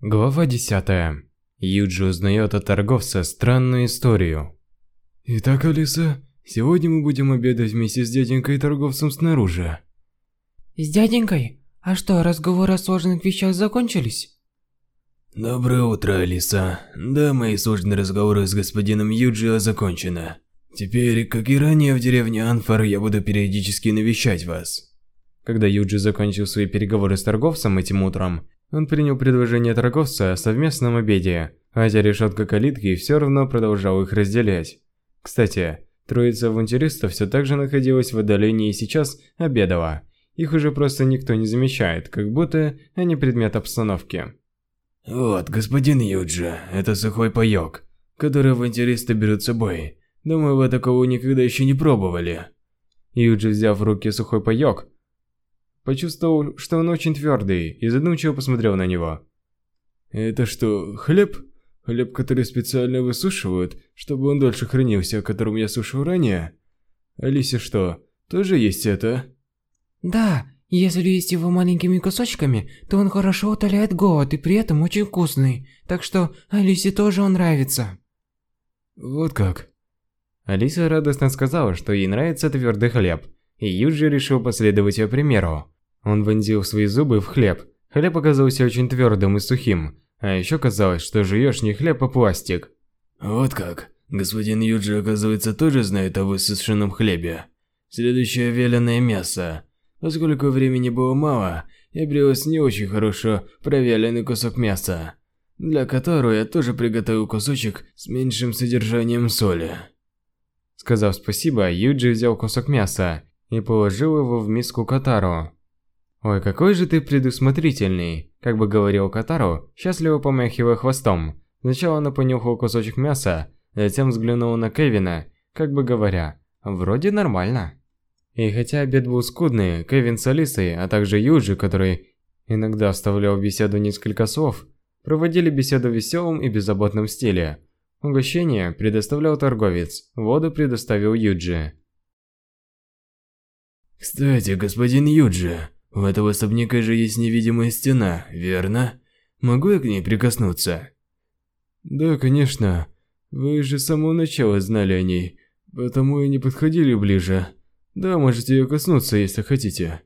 Глава 10. Юджи узнает от торговца странную историю. Итак, Алиса, сегодня мы будем обедать вместе с дяденькой и торговцем снаружи. С дяденькой? А что, разговоры о сложных вещах закончились? Доброе утро, Алиса. Да, мои сложные разговоры с господином Юджио закончены. Теперь, как и ранее в деревне Анфар, я буду периодически навещать вас. Когда Юджи закончил свои переговоры с торговцем этим утром, он принял предложение торговца о совместном обеде, хотя решетка калитки все равно продолжала их разделять. Кстати, троица авантюристов все так же находилась в отдалении и сейчас обедала. Их уже просто никто не замечает, как будто они предмет обстановки. Вот, господин Юджи, это сухой паёк, который авантюристы берут с собой. Думаю, вы такого никогда еще не пробовали. Юджи, взяв в руки сухой паёк, почувствовал, что он очень твердый, и задумчиво посмотрел на него. «Это что, хлеб? Хлеб, который специально высушивают, чтобы он дольше хранился, о котором я сушил ранее? Алисе что, тоже есть это?» Да, если есть его маленькими кусочками, то он хорошо утоляет голод и при этом очень вкусный. Так что Алисе тоже он нравится. Вот как. Алиса радостно сказала, что ей нравится твердый хлеб, и Юджи решил последовать ее примеру. Он вонзил свои зубы в хлеб. Хлеб оказался очень твердым и сухим, а еще казалось, что жуешь не хлеб, а пластик. Вот как. Господин Юджи, оказывается, тоже знает о высушенном хлебе. Следующее вяленое мясо. Поскольку времени было мало, я привез не очень хорошо провяленный кусок мяса, для которого я тоже приготовил кусочек с меньшим содержанием соли. Сказав спасибо, Юджи взял кусок мяса и положил его в миску Катару. «Ой, какой же ты предусмотрительный», как бы говорил Катару, счастливо помахивая хвостом. Сначала она понюхала кусочек мяса, затем взглянула на Кевина, как бы говоря, «Вроде нормально». И хотя обед был скудный, Кевин с Алисой, а также Юджи, который иногда вставлял в беседу несколько слов, проводили беседу в веселом и беззаботном стиле. Угощение предоставлял торговец, воду предоставил Юджи. «Кстати, господин Юджи, у этого особняка же есть невидимая стена, верно? Могу я к ней прикоснуться? Да, конечно. Вы же с самого начала знали о ней, потому и не подходили ближе. Да, можете ее коснуться, если хотите.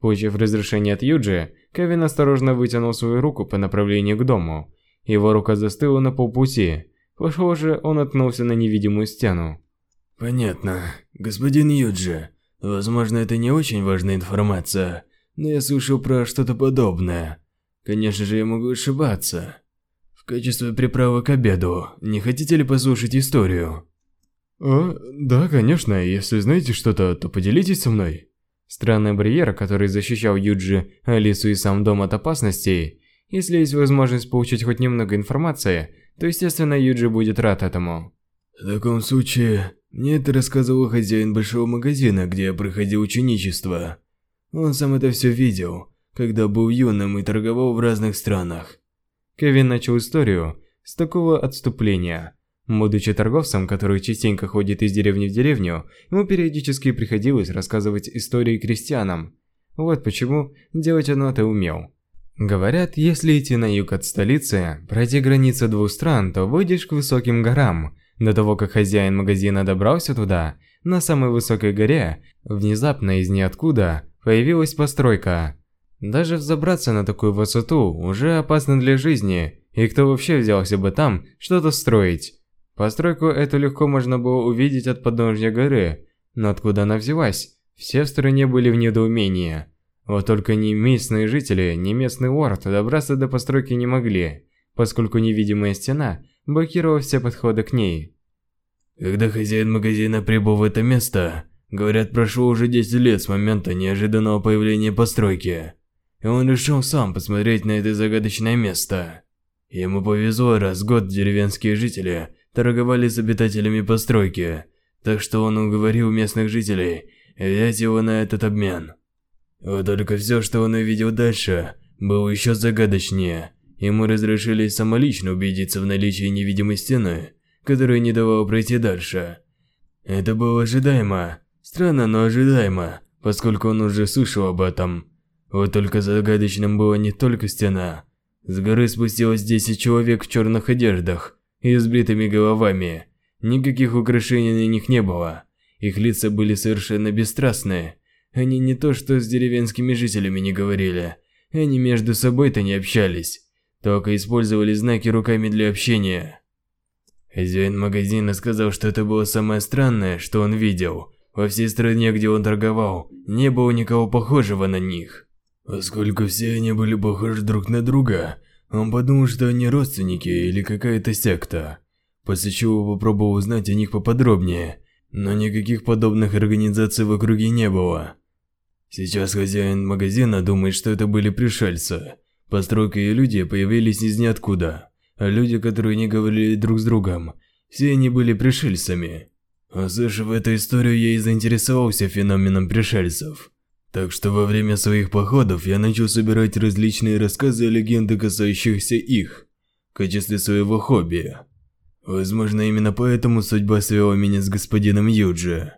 Получив разрешение от Юджи, Кевин осторожно вытянул свою руку по направлению к дому. Его рука застыла на полпути. Похоже, он наткнулся на невидимую стену. Понятно. Господин Юджи, возможно, это не очень важная информация, но я слышал про что-то подобное. Конечно же, я могу ошибаться. В качестве приправы к обеду, не хотите ли послушать историю? А, да, конечно, если знаете что-то, то поделитесь со мной. Странный барьер, который защищал Юджи, Алису и сам дом от опасностей. Если есть возможность получить хоть немного информации, то естественно Юджи будет рад этому. В таком случае, мне это рассказывал хозяин большого магазина, где я проходил ученичество. Он сам это все видел, когда был юным и торговал в разных странах. Кевин начал историю с такого отступления. Будучи торговцем, который частенько ходит из деревни в деревню, ему периодически приходилось рассказывать истории крестьянам. Вот почему делать он это умел. Говорят, если идти на юг от столицы, пройти границу двух стран, то выйдешь к высоким горам. До того, как хозяин магазина добрался туда, на самой высокой горе, внезапно из ниоткуда, появилась постройка. Даже взобраться на такую высоту уже опасно для жизни, и кто вообще взялся бы там что-то строить? Постройку эту легко можно было увидеть от подножья горы, но откуда она взялась? Все в стране были в недоумении. Вот только ни местные жители, ни местный лорд добраться до постройки не могли, поскольку невидимая стена блокировала все подходы к ней. Когда хозяин магазина прибыл в это место, Говорят, прошло уже 10 лет с момента неожиданного появления постройки. И он решил сам посмотреть на это загадочное место. Ему повезло, раз год деревенские жители торговали с обитателями постройки, так что он уговорил местных жителей взять его на этот обмен. Вот только все, что он увидел дальше, было еще загадочнее. Ему разрешили самолично убедиться в наличии невидимой стены, которая не давала пройти дальше. Это было ожидаемо, Странно, но ожидаемо, поскольку он уже слышал об этом. Вот только загадочным была не только стена, С горы спустилось 10 человек в черных одеждах и с бритыми головами. Никаких украшений на них не было. Их лица были совершенно бесстрастные. Они не то что с деревенскими жителями не говорили, они между собой-то не общались, только использовали знаки руками для общения. Хозяин магазина сказал, что это было самое странное, что он видел. Во всей стране, где он торговал, не было никого похожего на них. Поскольку все они были похожи друг на друга, он подумал, что они родственники или какая-то секта. После чего попробовал узнать о них поподробнее, но никаких подобных организаций в округе не было. Сейчас хозяин магазина думает, что это были пришельцы. Постройка и люди появились из ниоткуда, а люди, которые не говорили друг с другом, все они были пришельцами. Услышав эту историю, я и заинтересовался феноменом пришельцев. Так что во время своих походов я начал собирать различные рассказы и легенды, касающихся их, в качестве своего хобби. Возможно, именно поэтому судьба свела меня с господином Юджи.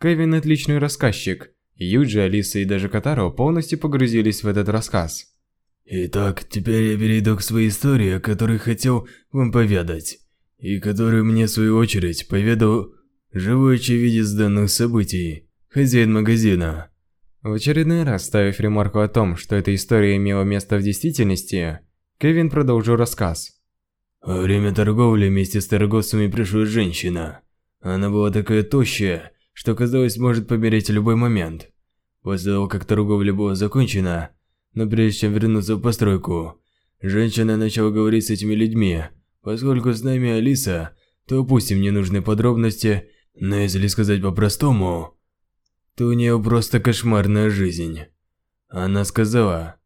Кевин отличный рассказчик. Юджи, Алиса и даже Катаро полностью погрузились в этот рассказ. Итак, теперь я перейду к своей истории, о которой хотел вам поведать, и которую мне в свою очередь поведал живой очевидец данных событий, хозяин магазина. В очередной раз, ставив ремарку о том, что эта история имела место в действительности, Кевин продолжил рассказ. Во время торговли вместе с торговцами пришла женщина. Она была такая тощая, что казалось может помереть в любой момент. После того, как торговля была закончена, но прежде чем вернуться в постройку, женщина начала говорить с этими людьми. Поскольку с нами Алиса, то опустим ненужные подробности, но если сказать по-простому, то у нее просто кошмарная жизнь. Она сказала,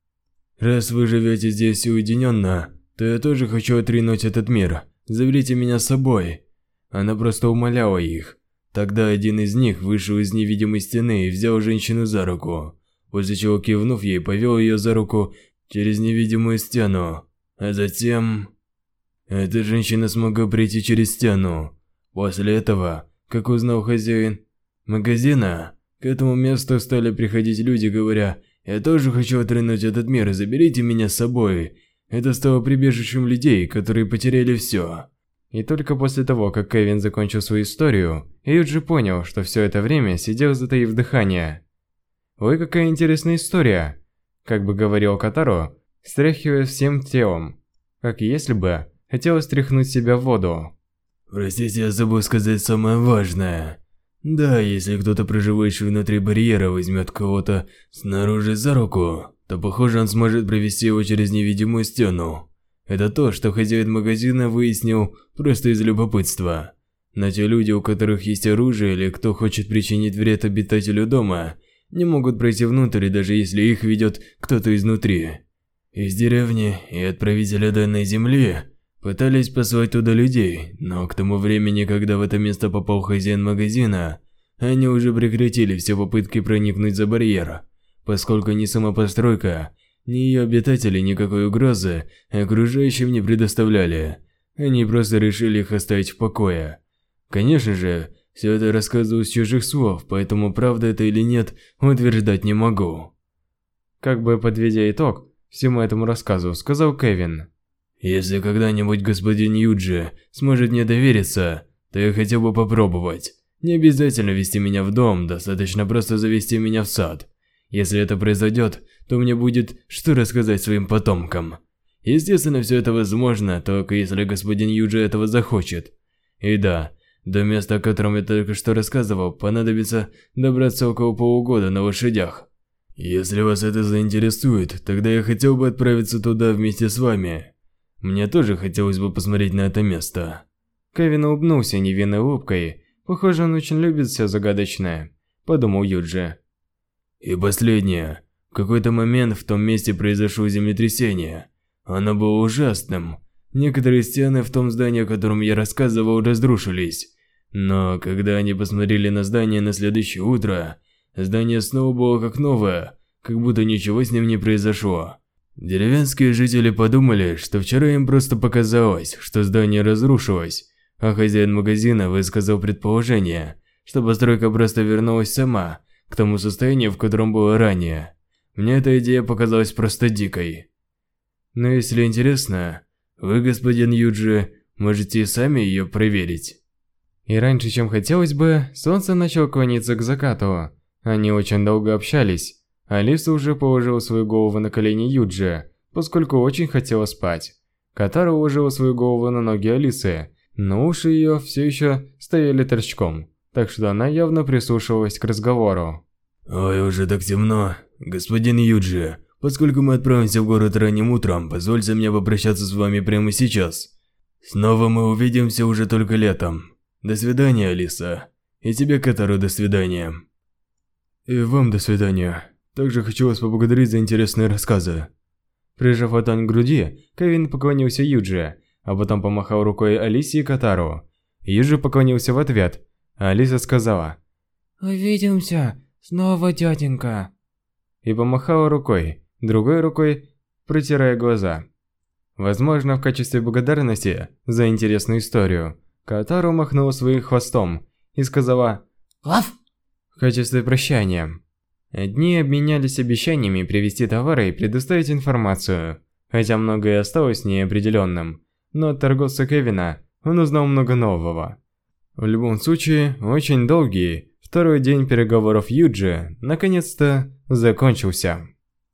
«Раз вы живете здесь уединенно, то я тоже хочу отринуть этот мир. Заберите меня с собой. Она просто умоляла их. Тогда один из них вышел из невидимой стены и взял женщину за руку, после чего кивнув ей, повел ее за руку через невидимую стену. А затем... Эта женщина смогла прийти через стену. После этого, как узнал хозяин магазина, к этому месту стали приходить люди, говоря, «Я тоже хочу отринуть этот мир, заберите меня с собой». Это стало прибежищем людей, которые потеряли все. И только после того, как Кевин закончил свою историю, Юджи понял, что все это время сидел затаив дыхание. «Ой, какая интересная история!» Как бы говорил Катаро, стряхивая всем телом, как если бы хотел стряхнуть себя в воду. Простите, я забыл сказать самое важное. Да, если кто-то, проживающий внутри барьера, возьмет кого-то снаружи за руку, то похоже он сможет провести его через невидимую стену. Это то, что хозяин магазина выяснил просто из любопытства. Но те люди, у которых есть оружие или кто хочет причинить вред обитателю дома, не могут пройти внутрь, даже если их ведет кто-то изнутри. Из деревни и отправителя данной земли пытались послать туда людей, но к тому времени, когда в это место попал хозяин магазина, они уже прекратили все попытки проникнуть за барьер поскольку ни сама постройка, ни ее обитатели никакой угрозы окружающим не предоставляли. Они просто решили их оставить в покое. Конечно же, все это рассказываю с чужих слов, поэтому правда это или нет, утверждать не могу. Как бы подведя итог всему этому рассказу, сказал Кевин. Если когда-нибудь господин Юджи сможет мне довериться, то я хотел бы попробовать. Не обязательно вести меня в дом, достаточно просто завести меня в сад. Если это произойдет, то мне будет что рассказать своим потомкам. Естественно, все это возможно, только если господин Юджи этого захочет. И да, до места, о котором я только что рассказывал, понадобится добраться около полугода на лошадях. Если вас это заинтересует, тогда я хотел бы отправиться туда вместе с вами. Мне тоже хотелось бы посмотреть на это место. Кевин улыбнулся невинной улыбкой. Похоже, он очень любит все загадочное, подумал Юджи. И последнее. В какой-то момент в том месте произошло землетрясение. Оно было ужасным. Некоторые стены в том здании, о котором я рассказывал, разрушились. Но когда они посмотрели на здание на следующее утро, здание снова было как новое, как будто ничего с ним не произошло. Деревенские жители подумали, что вчера им просто показалось, что здание разрушилось, а хозяин магазина высказал предположение, что постройка просто вернулась сама, к тому состоянию, в котором было ранее. Мне эта идея показалась просто дикой. Но если интересно, вы, господин Юджи, можете и сами ее проверить. И раньше, чем хотелось бы, солнце начало клониться к закату. Они очень долго общались. Алиса уже положила свою голову на колени Юджи, поскольку очень хотела спать. Катара уложила свою голову на ноги Алисы, но уши ее все еще стояли торчком, так что она явно прислушивалась к разговору. «Ой, уже так темно. Господин Юджи, поскольку мы отправимся в город ранним утром, позвольте мне попрощаться с вами прямо сейчас. Снова мы увидимся уже только летом. До свидания, Алиса. И тебе, Катару, до свидания». «И вам до свидания. Также хочу вас поблагодарить за интересные рассказы». Прижав ладонь к груди, Кевин поклонился Юджи, а потом помахал рукой Алисе и Катару. Юджи поклонился в ответ, а Алиса сказала «Увидимся снова, тетенька». И помахала рукой, другой рукой протирая глаза. Возможно, в качестве благодарности за интересную историю, Катару махнула своим хвостом и сказала «Лав!» в качестве прощания. Одни обменялись обещаниями привезти товары и предоставить информацию, хотя многое осталось неопределенным, но от торговца Кевина он узнал много нового. В любом случае, очень долгий второй день переговоров Юджи наконец-то закончился.